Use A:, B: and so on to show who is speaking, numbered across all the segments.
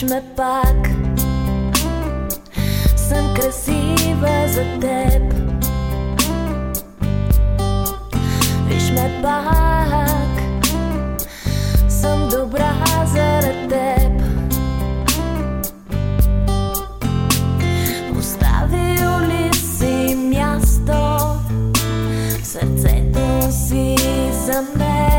A: видиш ме пак. Съм красива за теб. Виж ме пак. Съм добра заради теб. Оставил ли си място. В сърцето си за мен.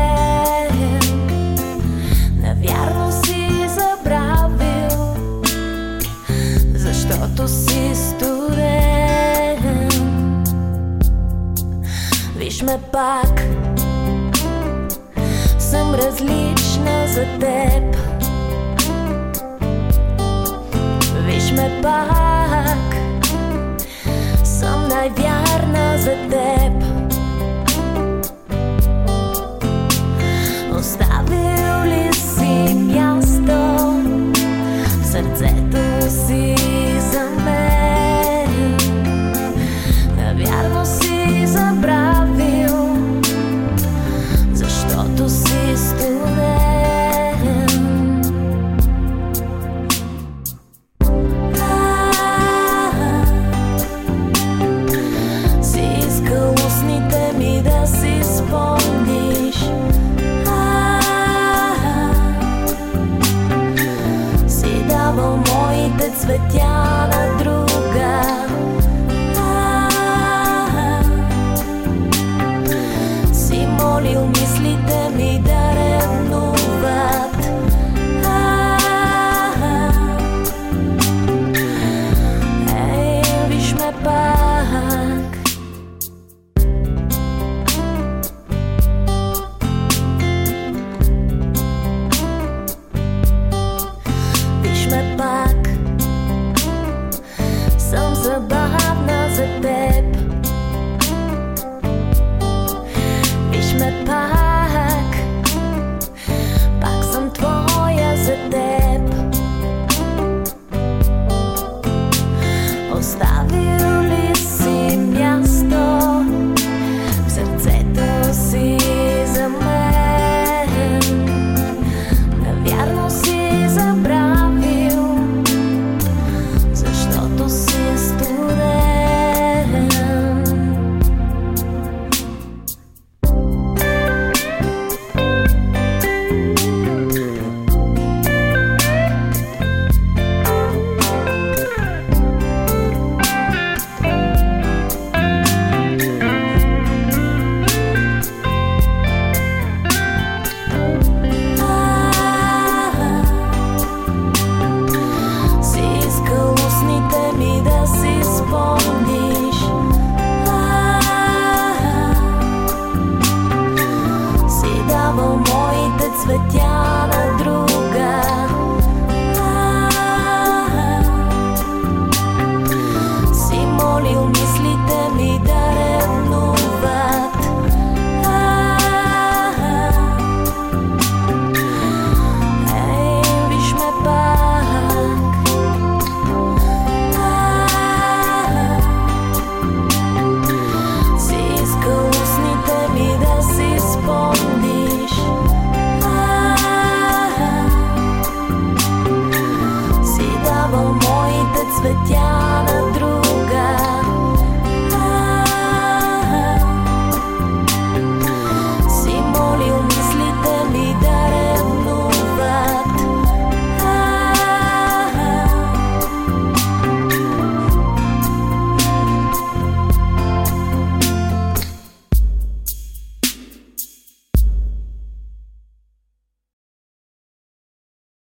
A: što tu si studen Viš me pak? Sem različna za teb. Viš me pak? svetiana